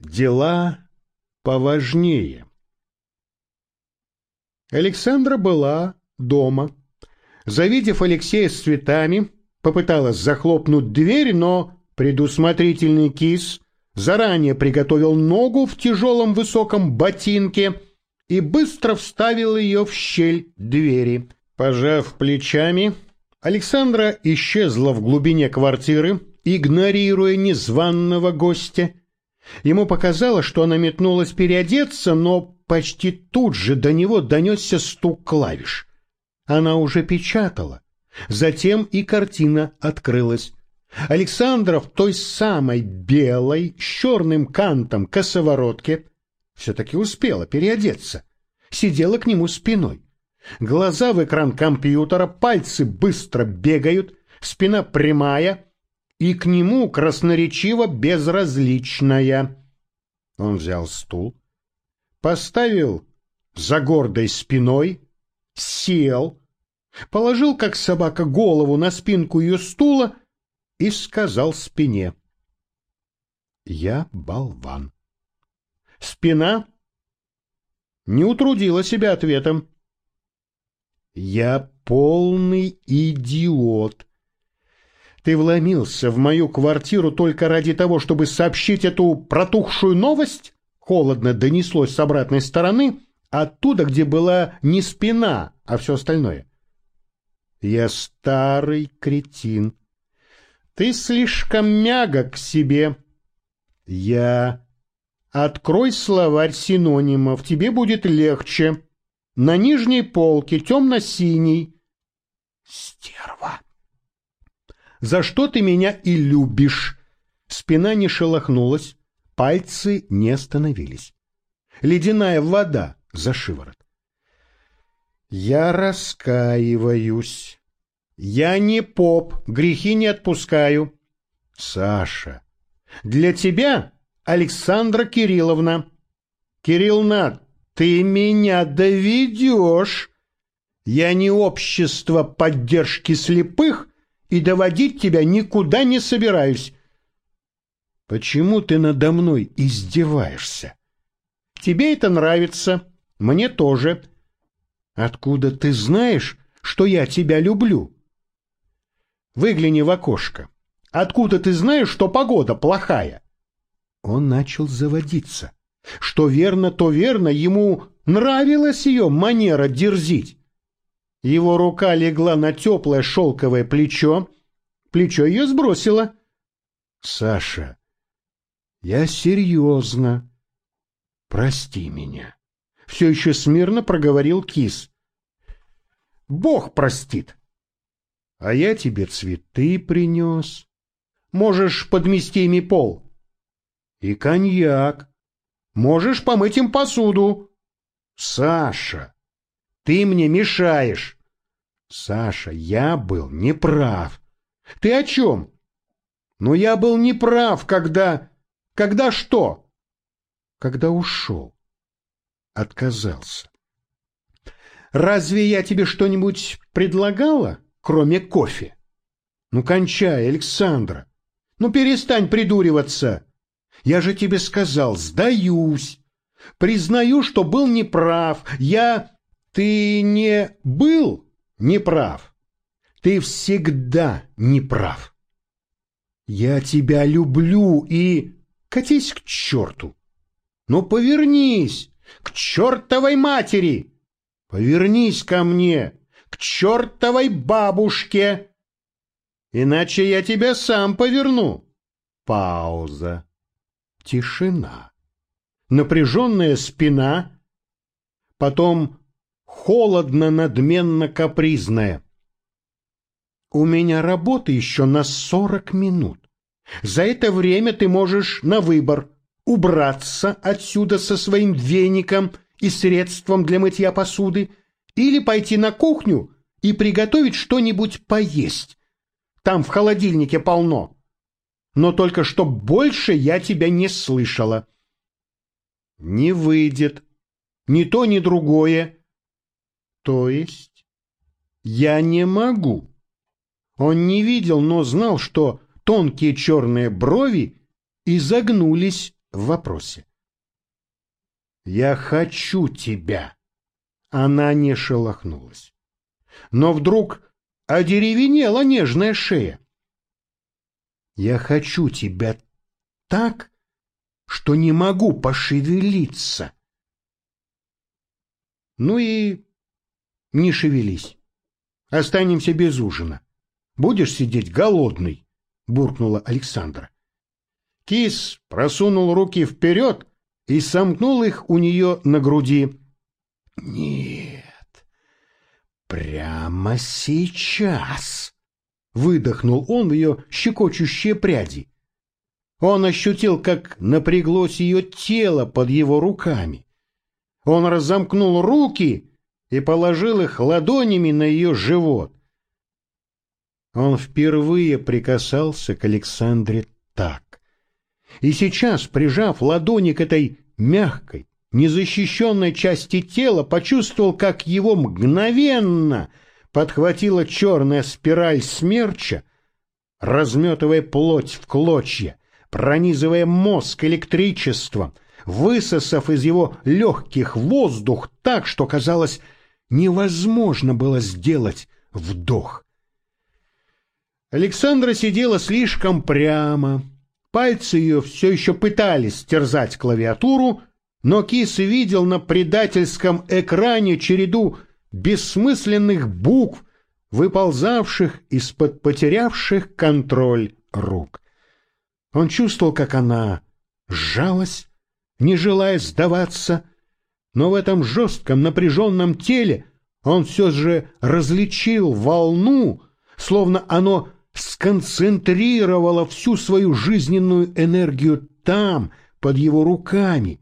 Дела поважнее. Александра была дома. Завидев Алексея с цветами, попыталась захлопнуть дверь, но предусмотрительный кис заранее приготовил ногу в тяжелом высоком ботинке и быстро вставил ее в щель двери. Пожав плечами, Александра исчезла в глубине квартиры, игнорируя незваного гостя. Ему показалось, что она метнулась переодеться, но почти тут же до него донесся стук клавиш. Она уже печатала. Затем и картина открылась. Александра в той самой белой, с черным кантом косоворотке все-таки успела переодеться. Сидела к нему спиной. Глаза в экран компьютера, пальцы быстро бегают, спина прямая и к нему красноречиво безразличная. Он взял стул, поставил за гордой спиной, сел, положил, как собака, голову на спинку ее стула и сказал спине. «Я болван». Спина не утрудила себя ответом. «Я полный идиот». Ты вломился в мою квартиру только ради того, чтобы сообщить эту протухшую новость? Холодно донеслось с обратной стороны, оттуда, где была не спина, а все остальное. Я старый кретин. Ты слишком мягок к себе. Я... Открой словарь синонимов, тебе будет легче. На нижней полке темно-синий. Стерва. За что ты меня и любишь? Спина не шелохнулась, пальцы не остановились. Ледяная вода за шиворот. Я раскаиваюсь. Я не поп, грехи не отпускаю. Саша, для тебя Александра Кирилловна. Кирилловна, ты меня доведешь. Я не общество поддержки слепых и доводить тебя никуда не собираюсь. Почему ты надо мной издеваешься? Тебе это нравится, мне тоже. Откуда ты знаешь, что я тебя люблю? Выгляни в окошко. Откуда ты знаешь, что погода плохая? Он начал заводиться. Что верно, то верно, ему нравилась ее манера дерзить. Его рука легла на теплое шелковое плечо, плечо ее сбросило. — Саша, я серьезно. Прости меня. Все еще смирно проговорил кис. — Бог простит. А я тебе цветы принес. Можешь подмести ими пол. И коньяк. Можешь помыть им посуду. Саша, ты мне мешаешь. Саша, я был неправ. Ты о чем? Но я был неправ, когда... Когда что? Когда ушел. Отказался. Разве я тебе что-нибудь предлагала, кроме кофе? Ну, кончай, Александра. Ну, перестань придуриваться. Я же тебе сказал, сдаюсь. Признаю, что был неправ. Я... Ты не был неправ. Ты всегда неправ. Я тебя люблю и... Катись к черту. Ну, повернись к чертовой матери. Повернись ко мне, к чертовой бабушке. Иначе я тебя сам поверну. Пауза. Тишина. Напряженная спина. Потом холодно-надменно-капризная. «У меня работа еще на сорок минут. За это время ты можешь на выбор убраться отсюда со своим веником и средством для мытья посуды или пойти на кухню и приготовить что-нибудь поесть. Там в холодильнике полно. Но только что больше я тебя не слышала». «Не выйдет. Ни то, ни другое то есть? Я не могу. Он не видел, но знал, что тонкие черные брови изогнулись в вопросе. «Я хочу тебя!» Она не шелохнулась. Но вдруг одеревенела нежная шея. «Я хочу тебя так, что не могу пошевелиться!» «Ну и не шевелись. Останемся без ужина. Будешь сидеть голодный?» — буркнула Александра. Кис просунул руки вперед и сомкнул их у нее на груди. «Нет, прямо сейчас!» — выдохнул он в ее щекочущие пряди. Он ощутил, как напряглось ее тело под его руками. Он разомкнул руки и положил их ладонями на ее живот. Он впервые прикасался к Александре так. И сейчас, прижав ладони к этой мягкой, незащищенной части тела, почувствовал, как его мгновенно подхватила черная спираль смерча, разметывая плоть в клочья, пронизывая мозг электричеством, высосав из его легких воздух так, что, казалось, невозможно было сделать вдох. Александра сидела слишком прямо, пальцы ее все еще пытались терзать клавиатуру, но Кис видел на предательском экране череду бессмысленных букв, выползавших из-под потерявших контроль рук. Он чувствовал, как она сжалась, не желая сдаваться, но в этом жестком напряженном теле он все же различил волну, словно оно сконцентрировало всю свою жизненную энергию там, под его руками,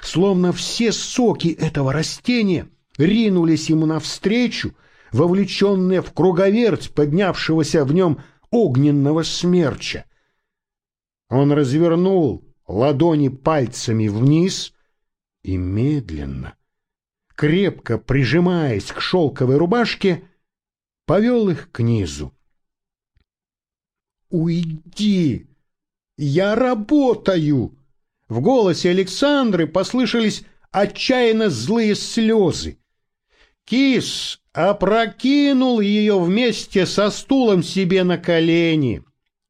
словно все соки этого растения ринулись ему навстречу, вовлеченные в круговерть поднявшегося в нем огненного смерча. Он развернул ладони пальцами вниз и медленно, крепко прижимаясь к шелковой рубашке, повел их к низу. «Уйди! Я работаю!» В голосе Александры послышались отчаянно злые слезы. Кис опрокинул ее вместе со стулом себе на колени,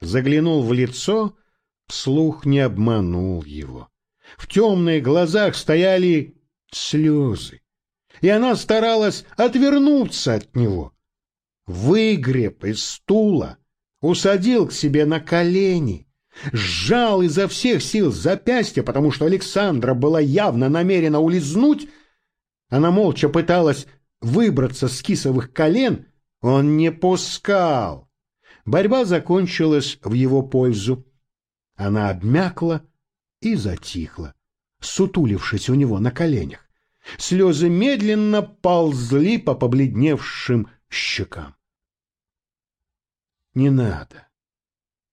заглянул в лицо Вслух не обманул его. В темных глазах стояли слезы, и она старалась отвернуться от него. Выгреб из стула, усадил к себе на колени, сжал изо всех сил запястье, потому что Александра была явно намерена улизнуть. Она молча пыталась выбраться с кисовых колен, он не пускал. Борьба закончилась в его пользу. Она обмякла и затихла, сутулившись у него на коленях. Слезы медленно ползли по побледневшим щекам. «Не надо.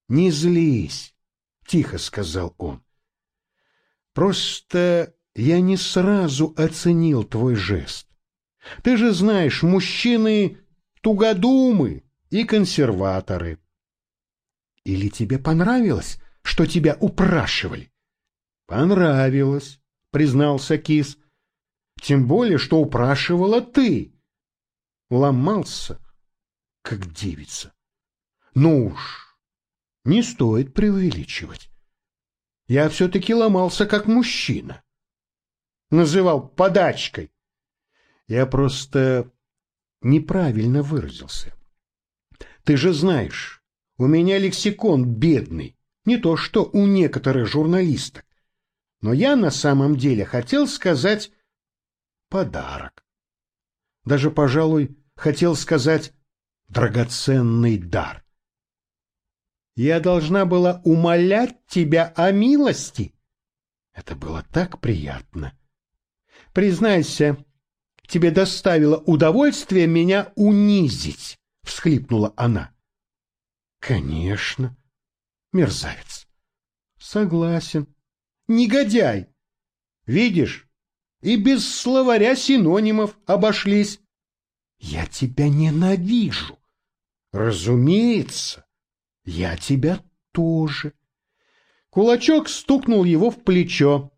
Не злись», — тихо сказал он. «Просто я не сразу оценил твой жест. Ты же знаешь, мужчины тугодумы и консерваторы. Или тебе понравилось, что тебя упрашивали. — Понравилось, — признался Кис. — Тем более, что упрашивала ты. Ломался, как девица. Ну уж, не стоит преувеличивать. Я все-таки ломался, как мужчина. Называл подачкой. Я просто неправильно выразился. Ты же знаешь, у меня лексикон бедный не то что у некоторых журналисток. Но я на самом деле хотел сказать подарок. Даже, пожалуй, хотел сказать драгоценный дар. Я должна была умолять тебя о милости. Это было так приятно. Признайся, тебе доставило удовольствие меня унизить, — всхлипнула она. — Конечно, мерзавец. Согласен. Негодяй. Видишь, и без словаря синонимов обошлись. Я тебя ненавижу. Разумеется, я тебя тоже. Кулачок стукнул его в плечо.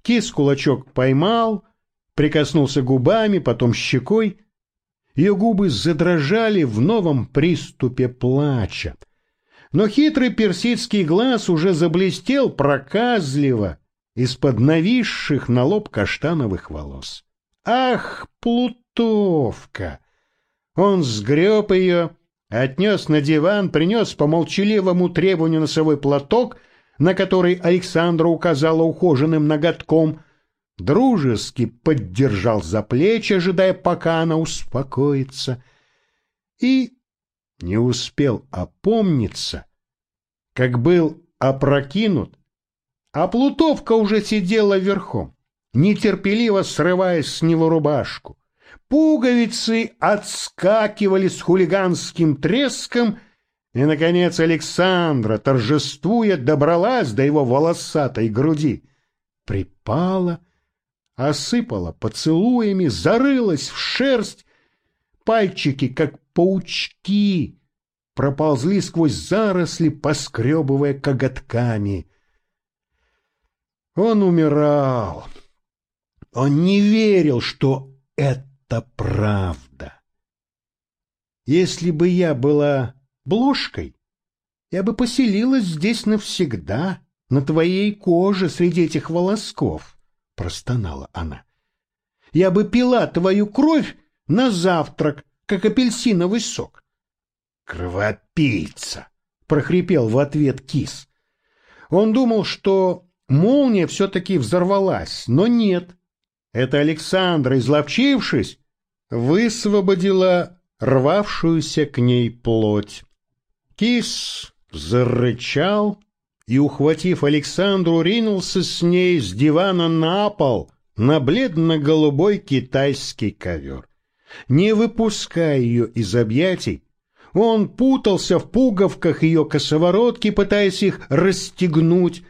Кис кулачок поймал, прикоснулся губами, потом щекой. Ее губы задрожали в новом приступе плача. Но хитрый персидский глаз уже заблестел проказливо из-под нависших на лоб каштановых волос. Ах, плутовка! Он сгреб ее, отнес на диван, принес по молчаливому требованию носовой платок — на который Александра указала ухоженным ноготком, дружески поддержал за плечи, ожидая, пока она успокоится, и не успел опомниться, как был опрокинут, а Плутовка уже сидела верхом, нетерпеливо срывая с него рубашку. Пуговицы отскакивали с хулиганским треском — и, наконец, Александра, торжествуя, добралась до его волосатой груди. Припала, осыпала поцелуями, зарылась в шерсть. Пальчики, как паучки, проползли сквозь заросли, поскребывая коготками. Он умирал. Он не верил, что это правда. Если бы я была Бложкой, я бы поселилась здесь навсегда, на твоей коже среди этих волосков, — простонала она. Я бы пила твою кровь на завтрак, как апельсиновый сок. — Кровопийца! — прохрипел в ответ кис. Он думал, что молния все-таки взорвалась, но нет. Это Александра, изловчившись, высвободила рвавшуюся к ней плоть. Кис зарычал и, ухватив Александру, ринулся с ней с дивана на пол на бледно-голубой китайский ковер. Не выпуская ее из объятий, он путался в пуговках ее косоворотки, пытаясь их расстегнуть,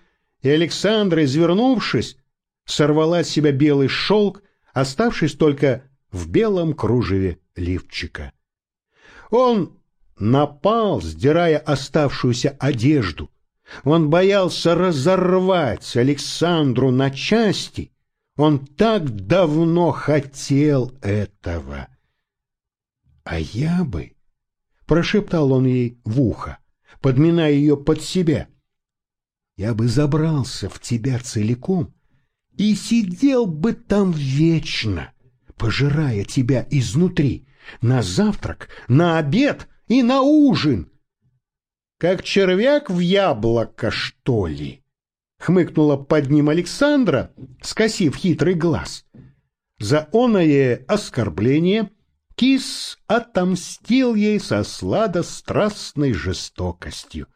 и Александра, извернувшись, сорвала с себя белый шелк, оставшись только в белом кружеве лифчика. Он напал, сдирая оставшуюся одежду. Он боялся разорвать Александру на части. Он так давно хотел этого. А я бы, — прошептал он ей в ухо, подминая ее под себя, — я бы забрался в тебя целиком и сидел бы там вечно, пожирая тебя изнутри, на завтрак, на обед — и на ужин. Как червяк в яблоко, что ли? Хмыкнула под ним Александра, скосив хитрый глаз. За оное оскорбление кис отомстил ей со сладострастной жестокостью.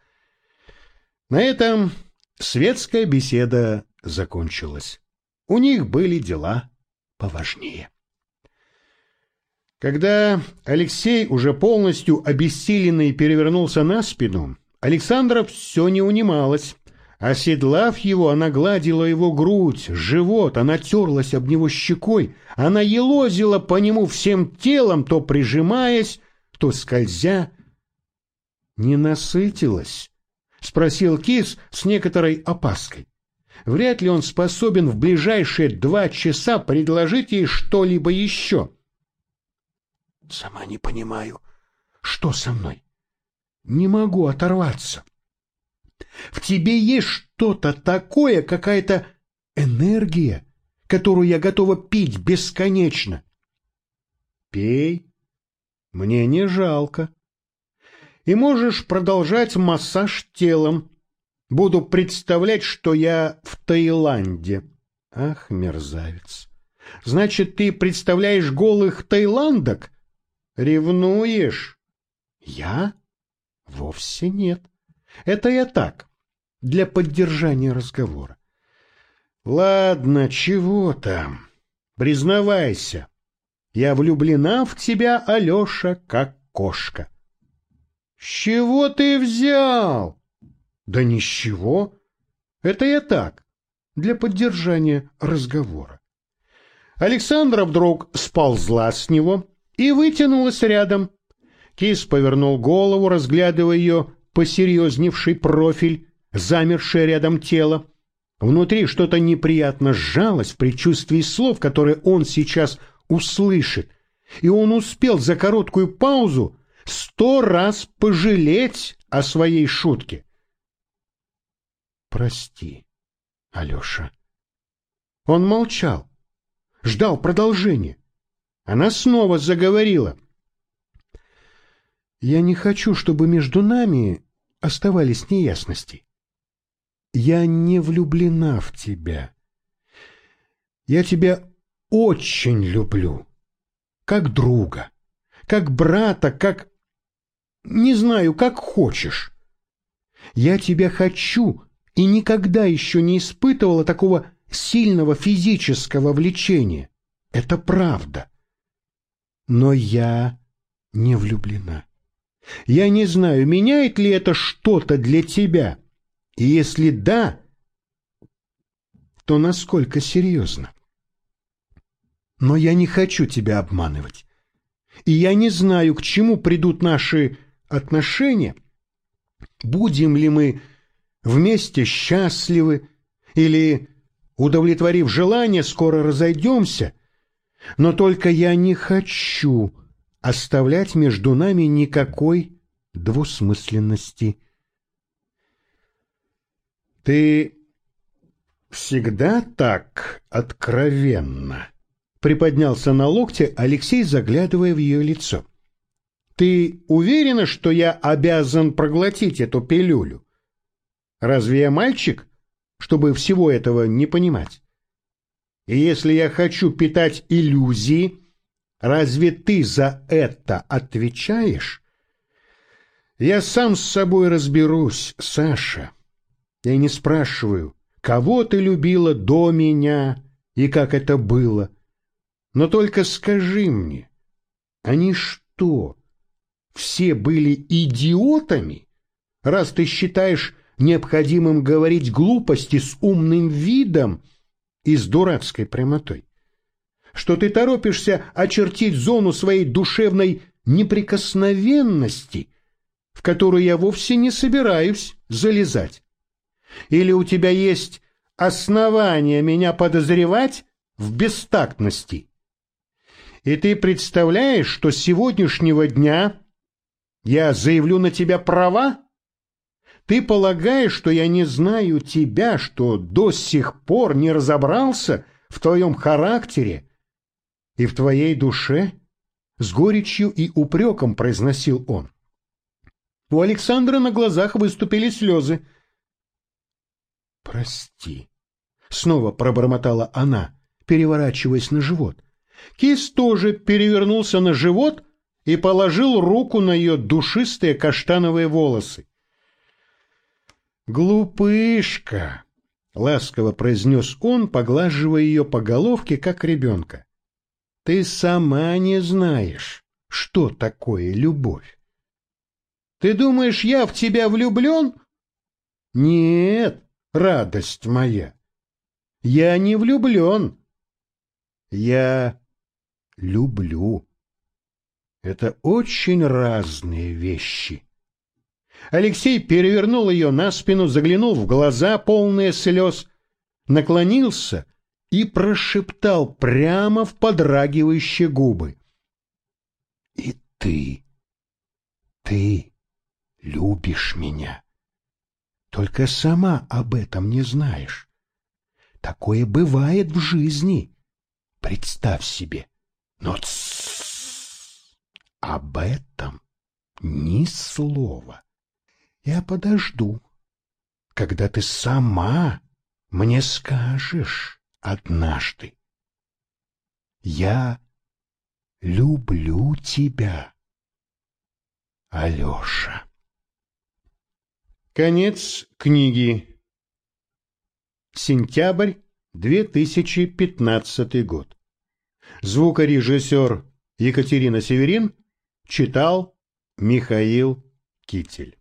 На этом светская беседа закончилась. У них были дела поважнее. Когда Алексей, уже полностью обессиленный, перевернулся на спину, Александра все не унималась. Оседлав его, она гладила его грудь, живот, она терлась об него щекой, она елозила по нему всем телом, то прижимаясь, то скользя. «Не насытилась?» — спросил Кис с некоторой опаской. Вряд ли он способен в ближайшие два часа предложить ей что-либо еще. — Сама не понимаю, что со мной. Не могу оторваться. В тебе есть что-то такое, какая-то энергия, которую я готова пить бесконечно. Пей, мне не жалко. И можешь продолжать массаж телом. Буду представлять, что я в Таиланде. Ах, мерзавец. Значит, ты представляешь голых таиландок? Ревнуешь? Я? Вовсе нет. Это я так, для поддержания разговора. Ладно, чего там? Признавайся. Я влюблена в тебя, Алеша, как кошка. С чего ты взял? Да ничего. Это я так, для поддержания разговора. Александра вдруг сползла с него, и вытянулась рядом. Кис повернул голову, разглядывая ее посерьезневший профиль, замершее рядом тело. Внутри что-то неприятно сжалось в предчувствии слов, которые он сейчас услышит, и он успел за короткую паузу сто раз пожалеть о своей шутке. «Прости, Алеша». Он молчал, ждал продолжения. Она снова заговорила. «Я не хочу, чтобы между нами оставались неясности. Я не влюблена в тебя. Я тебя очень люблю, как друга, как брата, как... Не знаю, как хочешь. Я тебя хочу и никогда еще не испытывала такого сильного физического влечения. Это правда. Но я не влюблена. Я не знаю, меняет ли это что-то для тебя. И если да, то насколько серьезно. Но я не хочу тебя обманывать. И я не знаю, к чему придут наши отношения. Будем ли мы вместе счастливы или, удовлетворив желание, скоро разойдемся. Но только я не хочу оставлять между нами никакой двусмысленности. Ты всегда так откровенно? Приподнялся на локте Алексей, заглядывая в ее лицо. Ты уверена, что я обязан проглотить эту пилюлю? Разве я мальчик, чтобы всего этого не понимать? И если я хочу питать иллюзии, разве ты за это отвечаешь? Я сам с собой разберусь, Саша. Я не спрашиваю, кого ты любила до меня и как это было. Но только скажи мне, они что, все были идиотами, раз ты считаешь необходимым говорить глупости с умным видом и с дурацкой прямотой? Что ты торопишься очертить зону своей душевной неприкосновенности, в которую я вовсе не собираюсь залезать? Или у тебя есть основания меня подозревать в бестактности? И ты представляешь, что с сегодняшнего дня я заявлю на тебя права? Ты полагаешь, что я не знаю тебя, что до сих пор не разобрался в твоем характере и в твоей душе? С горечью и упреком произносил он. У Александра на глазах выступили слезы. «Прости», — снова пробормотала она, переворачиваясь на живот. Кис тоже перевернулся на живот и положил руку на ее душистые каштановые волосы. «Глупышка!» — ласково произнес он, поглаживая ее по головке, как ребенка. «Ты сама не знаешь, что такое любовь. Ты думаешь, я в тебя влюблен? Нет, радость моя, я не влюблен. Я люблю. Это очень разные вещи». Алексей перевернул ее на спину, заглянул в глаза, полные слез, наклонился и прошептал прямо в подрагивающие губы. «И ты, ты любишь меня, только сама об этом не знаешь. Такое бывает в жизни, представь себе. Но об этом ни слова. Я подожду, когда ты сама мне скажешь однажды. Я люблю тебя, Алеша. Конец книги. Сентябрь 2015 год. Звукорежиссер Екатерина Северин читал Михаил Китель.